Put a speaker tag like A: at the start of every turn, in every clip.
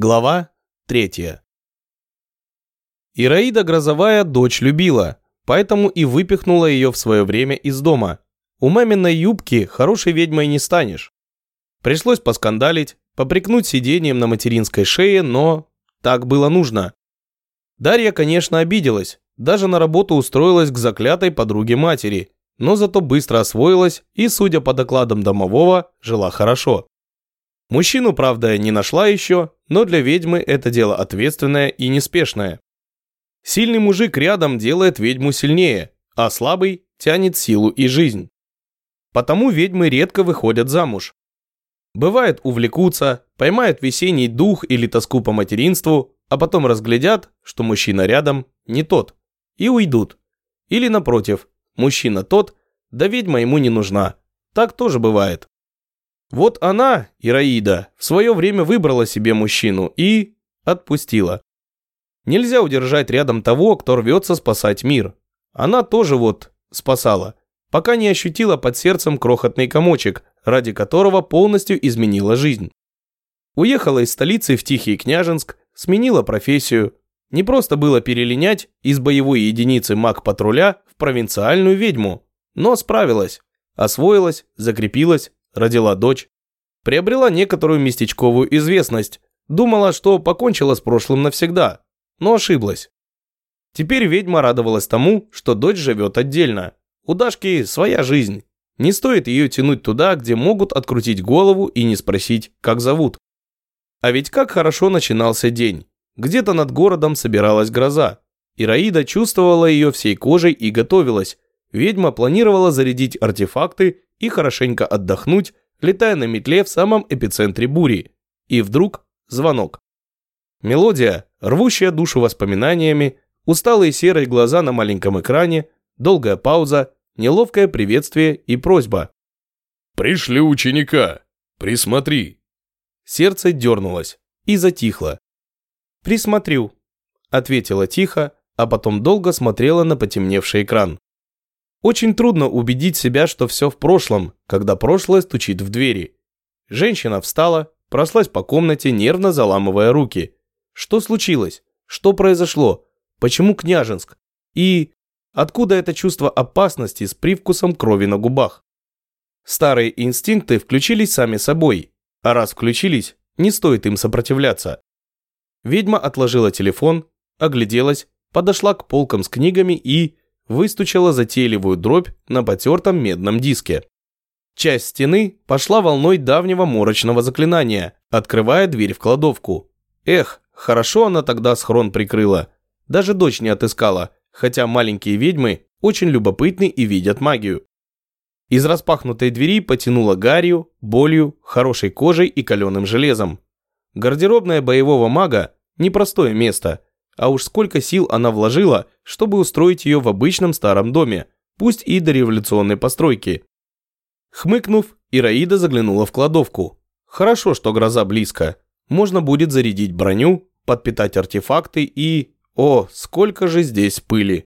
A: Глава третья. Ираида Грозовая дочь любила, поэтому и выпихнула ее в свое время из дома. У маминой юбки хорошей ведьмой не станешь. Пришлось поскандалить, попрекнуть сидением на материнской шее, но так было нужно. Дарья, конечно, обиделась, даже на работу устроилась к заклятой подруге матери, но зато быстро освоилась и, судя по докладам домового, жила хорошо. Мужчину, правда, не нашла еще, но для ведьмы это дело ответственное и неспешное. Сильный мужик рядом делает ведьму сильнее, а слабый тянет силу и жизнь. Потому ведьмы редко выходят замуж. Бывает увлекутся, поймают весенний дух или тоску по материнству, а потом разглядят, что мужчина рядом не тот, и уйдут. Или напротив, мужчина тот, да ведьма ему не нужна. Так тоже бывает. Вот она, Ираида, в свое время выбрала себе мужчину и отпустила. Нельзя удержать рядом того, кто рвется спасать мир. Она тоже вот спасала, пока не ощутила под сердцем крохотный комочек, ради которого полностью изменила жизнь. Уехала из столицы в Тихий Княжинск, сменила профессию. Не просто было перелинять из боевой единицы маг-патруля в провинциальную ведьму, но справилась, освоилась, закрепилась, родила дочь. Приобрела некоторую местечковую известность. Думала, что покончила с прошлым навсегда, но ошиблась. Теперь ведьма радовалась тому, что дочь живет отдельно. У Дашки своя жизнь. Не стоит ее тянуть туда, где могут открутить голову и не спросить, как зовут. А ведь как хорошо начинался день. Где-то над городом собиралась гроза. Ираида чувствовала ее всей кожей и готовилась. Ведьма планировала зарядить артефакты и хорошенько отдохнуть, летая на метле в самом эпицентре бури. И вдруг звонок. Мелодия, рвущая душу воспоминаниями, усталые серые глаза на маленьком экране, долгая пауза, неловкое приветствие и просьба.
B: «Пришли ученика! Присмотри!»
A: Сердце дернулось и затихло. «Присмотрю», — ответила тихо, а потом долго смотрела на потемневший экран. Очень трудно убедить себя, что все в прошлом, когда прошлое стучит в двери. Женщина встала, прослась по комнате, нервно заламывая руки. Что случилось? Что произошло? Почему Княжинск? И откуда это чувство опасности с привкусом крови на губах? Старые инстинкты включились сами собой, а раз включились, не стоит им сопротивляться. Ведьма отложила телефон, огляделась, подошла к полкам с книгами и выстучала затейливую дробь на потертом медном диске. Часть стены пошла волной давнего морочного заклинания, открывая дверь в кладовку. Эх, хорошо она тогда схрон прикрыла. Даже дочь не отыскала, хотя маленькие ведьмы очень любопытны и видят магию. Из распахнутой двери потянуло гарью, болью, хорошей кожей и каленым железом. Гардеробная боевого мага – непростое место – а уж сколько сил она вложила, чтобы устроить ее в обычном старом доме, пусть и до революционной постройки. Хмыкнув, Ираида заглянула в кладовку. Хорошо, что гроза близко. Можно будет зарядить броню, подпитать артефакты и... О, сколько же здесь пыли.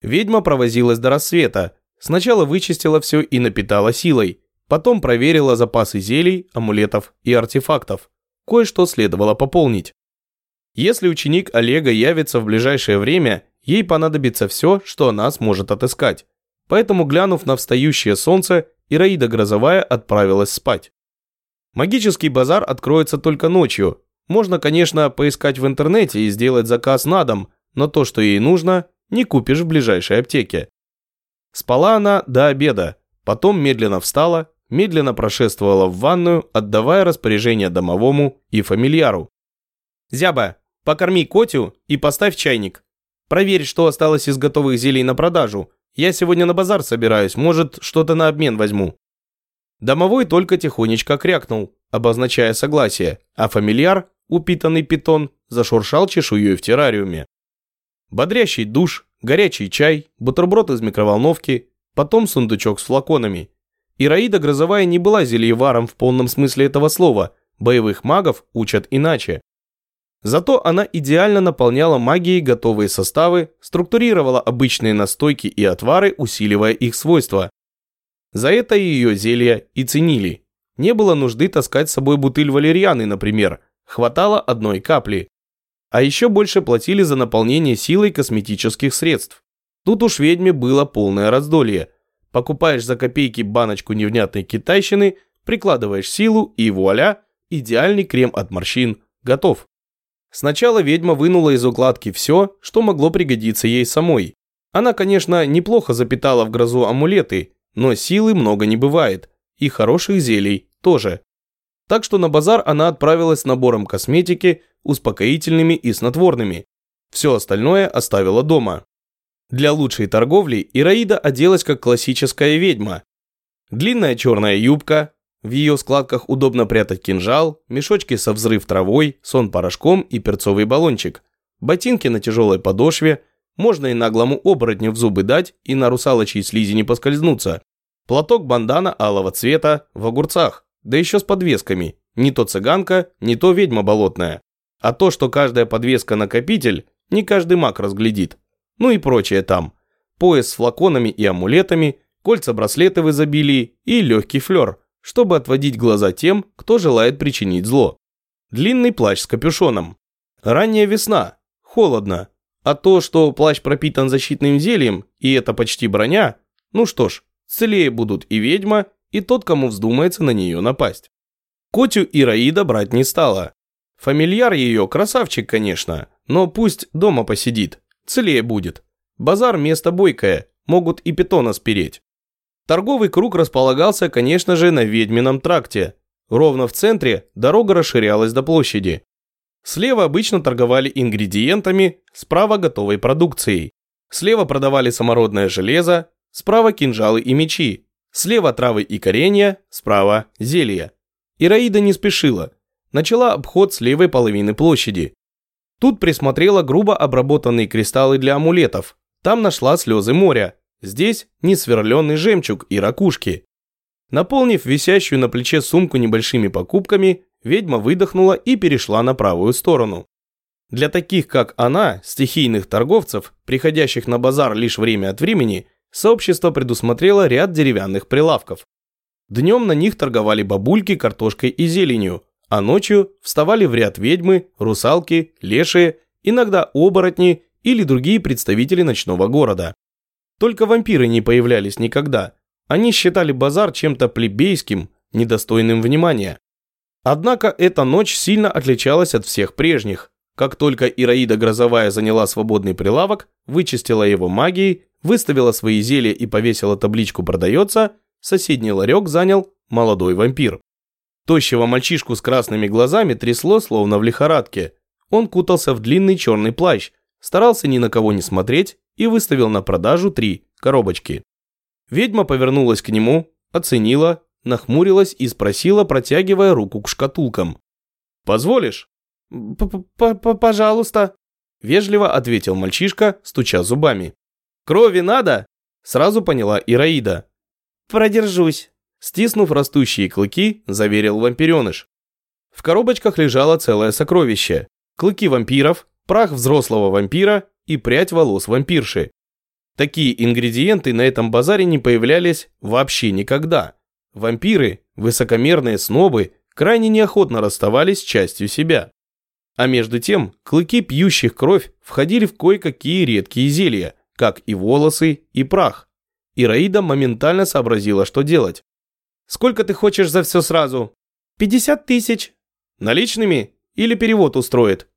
A: Ведьма провозилась до рассвета. Сначала вычистила все и напитала силой. Потом проверила запасы зелий, амулетов и артефактов. Кое-что следовало пополнить. Если ученик Олега явится в ближайшее время, ей понадобится все, что она сможет отыскать. Поэтому, глянув на встающее солнце, Ираида Грозовая отправилась спать. Магический базар откроется только ночью. Можно, конечно, поискать в интернете и сделать заказ на дом, но то, что ей нужно, не купишь в ближайшей аптеке. Спала она до обеда, потом медленно встала, медленно прошествовала в ванную, отдавая распоряжение домовому и фамильяру. «Зяба, Покорми Котю и поставь чайник. Проверь, что осталось из готовых зелий на продажу. Я сегодня на базар собираюсь, может, что-то на обмен возьму». Домовой только тихонечко крякнул, обозначая согласие, а фамильяр, упитанный питон, зашуршал чешуей в террариуме. Бодрящий душ, горячий чай, бутерброд из микроволновки, потом сундучок с флаконами. Ираида Грозовая не была зельеваром в полном смысле этого слова, боевых магов учат иначе. Зато она идеально наполняла магией готовые составы, структурировала обычные настойки и отвары, усиливая их свойства. За это ее зелья и ценили. Не было нужды таскать с собой бутыль валерьяны, например, хватало одной капли. А еще больше платили за наполнение силой косметических средств. Тут уж ведьме было полное раздолье. Покупаешь за копейки баночку невнятной китайщины, прикладываешь силу и вуаля, идеальный крем от морщин готов. Сначала ведьма вынула из укладки все, что могло пригодиться ей самой. Она, конечно, неплохо запитала в грозу амулеты, но силы много не бывает, и хороших зелий тоже. Так что на базар она отправилась с набором косметики, успокоительными и снотворными. Все остальное оставила дома. Для лучшей торговли Ираида оделась как классическая ведьма. Длинная черная юбка, в ее складках удобно прятать кинжал, мешочки со взрыв травой, сон порошком и перцовый баллончик. Ботинки на тяжелой подошве, можно и наглому оборотню в зубы дать и на русалочьей слизи не поскользнуться. Платок-бандана алого цвета в огурцах, да еще с подвесками. Не то цыганка, не то ведьма болотная. А то, что каждая подвеска накопитель, не каждый маг разглядит. Ну и прочее там. Пояс с флаконами и амулетами, кольца-браслеты в изобилии и легкий флер, чтобы отводить глаза тем, кто желает причинить зло. Длинный плащ с капюшоном. Ранняя весна. Холодно. А то, что плащ пропитан защитным зельем, и это почти броня, ну что ж, целее будут и ведьма, и тот, кому вздумается на нее напасть. Котю Ираида брать не стала. Фамильяр ее красавчик, конечно, но пусть дома посидит, целее будет. Базар место бойкое, могут и питона спереть. Торговый круг располагался, конечно же, на Ведьмином тракте. Ровно в центре дорога расширялась до площади. Слева обычно торговали ингредиентами, справа готовой продукцией. Слева продавали самородное железо, справа кинжалы и мечи. Слева травы и коренья, справа зелья. Ираида не спешила. Начала обход с левой половины площади. Тут присмотрела грубо обработанные кристаллы для амулетов. Там нашла слезы моря, Здесь несверленный жемчуг и ракушки. Наполнив висящую на плече сумку небольшими покупками, ведьма выдохнула и перешла на правую сторону. Для таких, как она, стихийных торговцев, приходящих на базар лишь время от времени, сообщество предусмотрело ряд деревянных прилавков. Днем на них торговали бабульки картошкой и зеленью, а ночью вставали в ряд ведьмы, русалки, лешие, иногда оборотни или другие представители ночного города. Только вампиры не появлялись никогда. Они считали базар чем-то плебейским, недостойным внимания. Однако эта ночь сильно отличалась от всех прежних. Как только Ираида Грозовая заняла свободный прилавок, вычистила его магией, выставила свои зелья и повесила табличку «Продается», соседний ларек занял молодой вампир. Тощего мальчишку с красными глазами трясло, словно в лихорадке. Он кутался в длинный черный плащ, старался ни на кого не смотреть и выставил на продажу три коробочки. Ведьма повернулась к нему, оценила, нахмурилась и спросила, протягивая руку к шкатулкам. «Позволишь?» П -п -п «Пожалуйста», – вежливо ответил мальчишка, стуча зубами. «Крови надо?» – сразу поняла Ираида. «Продержусь», – стиснув растущие клыки, заверил вампиреныш. В коробочках лежало целое сокровище. Клыки вампиров, прах взрослого вампира и прядь волос вампирши. Такие ингредиенты на этом базаре не появлялись вообще никогда. Вампиры, высокомерные снобы, крайне неохотно расставались с частью себя. А между тем, клыки пьющих кровь входили в кое-какие редкие зелья, как и волосы, и прах. Ираида моментально сообразила, что делать. «Сколько ты хочешь за все сразу?» «Пятьдесят тысяч». «Наличными? Или перевод устроит?»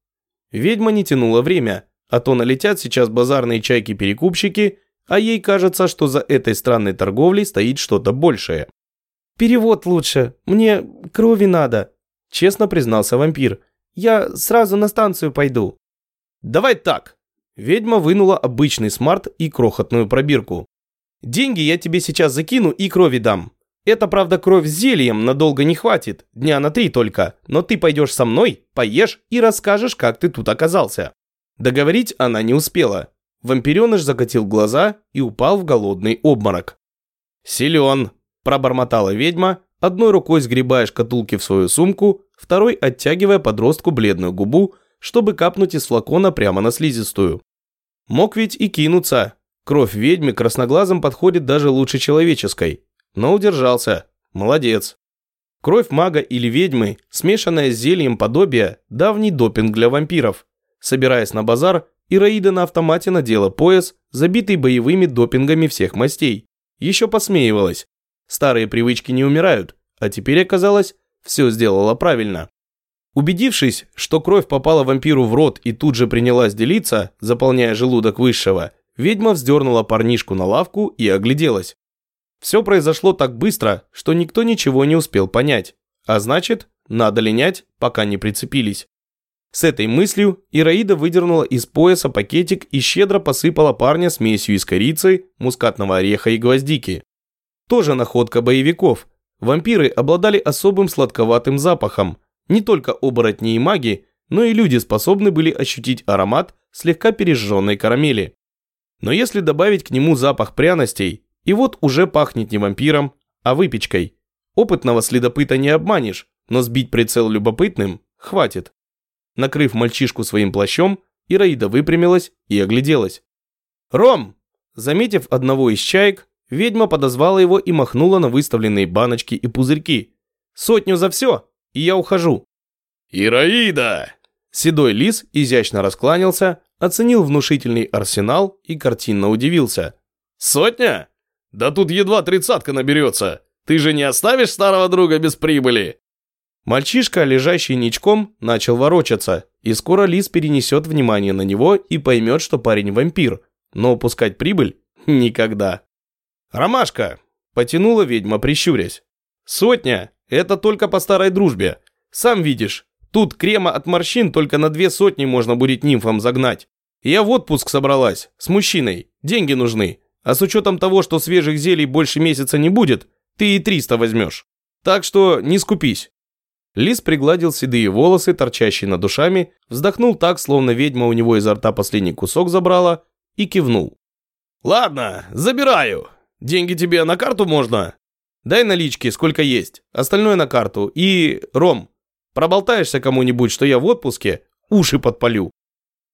A: Ведьма не тянула время, а то налетят сейчас базарные чайки-перекупщики, а ей кажется, что за этой странной торговлей стоит что-то большее. «Перевод лучше, мне крови надо», – честно признался вампир. «Я сразу на станцию пойду». «Давай так». Ведьма вынула обычный смарт и крохотную пробирку. «Деньги я тебе сейчас закину и крови дам. Это, правда, кровь с зельем надолго не хватит, дня на три только, но ты пойдешь со мной, поешь и расскажешь, как ты тут оказался». Договорить она не успела. Вампиреныш закатил глаза и упал в голодный обморок. «Силен!» – пробормотала ведьма, одной рукой сгребая шкатулки в свою сумку, второй оттягивая подростку бледную губу, чтобы капнуть из флакона прямо на слизистую. Мог ведь и кинуться. Кровь ведьмы красноглазом подходит даже лучше человеческой. Но удержался. Молодец. Кровь мага или ведьмы, смешанная с зельем подобия, давний допинг для вампиров. Собираясь на базар, Ираида на автомате надела пояс, забитый боевыми допингами всех мастей. Еще посмеивалась. Старые привычки не умирают, а теперь оказалось, все сделала правильно. Убедившись, что кровь попала вампиру в рот и тут же принялась делиться, заполняя желудок высшего, ведьма вздернула парнишку на лавку и огляделась. Все произошло так быстро, что никто ничего не успел понять. А значит, надо линять, пока не прицепились. С этой мыслью Ираида выдернула из пояса пакетик и щедро посыпала парня смесью из корицы, мускатного ореха и гвоздики. Тоже находка боевиков. Вампиры обладали особым сладковатым запахом. Не только оборотни и маги, но и люди способны были ощутить аромат слегка пережженной карамели. Но если добавить к нему запах пряностей, и вот уже пахнет не вампиром, а выпечкой. Опытного следопыта не обманешь, но сбить прицел любопытным хватит. Накрыв мальчишку своим плащом, Ираида выпрямилась и огляделась. «Ром!» Заметив одного из чаек, ведьма подозвала его и махнула на выставленные баночки и пузырьки. «Сотню за все, и я ухожу».
B: «Ираида!»
A: Седой лис изящно раскланялся, оценил внушительный арсенал и картинно удивился.
B: «Сотня? Да тут едва тридцатка наберется. Ты же не оставишь старого друга без прибыли?»
A: Мальчишка, лежащий ничком, начал ворочаться, и скоро лис перенесет внимание на него и поймет, что парень вампир, но упускать прибыль – никогда. «Ромашка!» – потянула ведьма, прищурясь. «Сотня – это только по старой дружбе. Сам видишь, тут крема от морщин только на две сотни можно будет нимфам загнать. Я в отпуск собралась, с мужчиной, деньги нужны, а с учетом того, что свежих зелий больше месяца не будет, ты и 300 возьмешь. Так что не скупись». Лис пригладил седые волосы, торчащие над душами, вздохнул так, словно ведьма у него изо рта последний кусок забрала, и кивнул.
B: «Ладно, забираю. Деньги тебе на карту можно?»
A: «Дай налички, сколько есть. Остальное на карту. И, Ром, проболтаешься кому-нибудь, что я в отпуске, уши подпалю».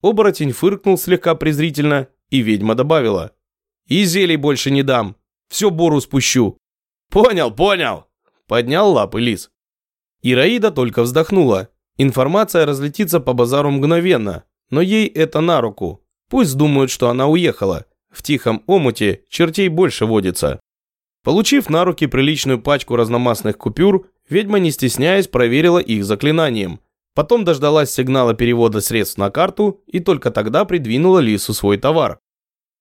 A: Оборотень фыркнул слегка презрительно, и ведьма добавила. И зелий больше не дам. Все бору спущу.
B: Понял, понял.
A: Поднял лапы лис. Ираида только вздохнула. Информация разлетится по базару мгновенно, но ей это на руку. Пусть думают, что она уехала. В тихом омуте чертей больше водится. Получив на руки приличную пачку разномастных купюр, ведьма, не стесняясь, проверила их заклинанием. Потом дождалась сигнала перевода средств на карту и только тогда придвинула Лису свой товар.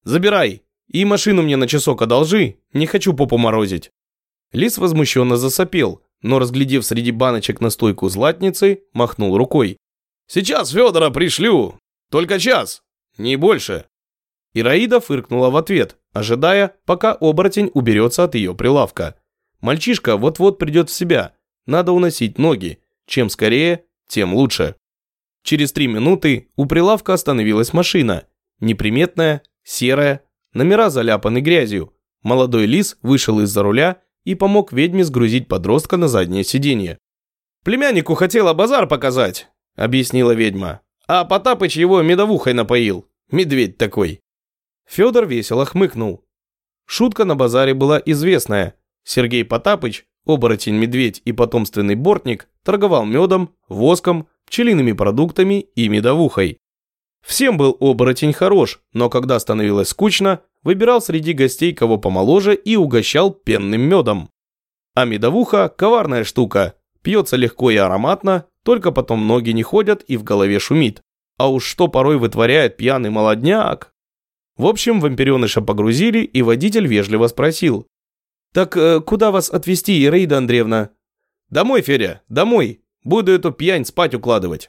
A: «Забирай, и машину мне на часок одолжи, не хочу попу морозить». Лис возмущенно засопел, но, разглядев среди баночек настойку златницы, махнул рукой.
B: «Сейчас Федора пришлю, только час, не больше».
A: Ираида фыркнула в ответ, ожидая, пока оборотень уберется от ее прилавка. Мальчишка вот-вот придет в себя, надо уносить ноги, чем скорее, тем лучше. Через три минуты у прилавка остановилась машина, неприметная, серая, Номера заляпаны грязью. Молодой лис вышел из-за руля и помог ведьме сгрузить подростка на заднее сиденье. «Племяннику хотела базар показать», — объяснила ведьма. «А Потапыч его медовухой напоил. Медведь такой». Федор весело хмыкнул. Шутка на базаре была известная. Сергей Потапыч, оборотень-медведь и потомственный бортник, торговал медом, воском, пчелиными продуктами и медовухой. Всем был оборотень хорош, но когда становилось скучно, выбирал среди гостей кого помоложе и угощал пенным медом. А медовуха – коварная штука, пьется легко и ароматно, только потом ноги не ходят и в голове шумит. А уж что порой вытворяет пьяный молодняк. В общем, вампиреныша погрузили, и водитель вежливо спросил. «Так э, куда вас отвезти, Ираида Андреевна?» «Домой, Федя, домой. Буду эту пьянь спать укладывать».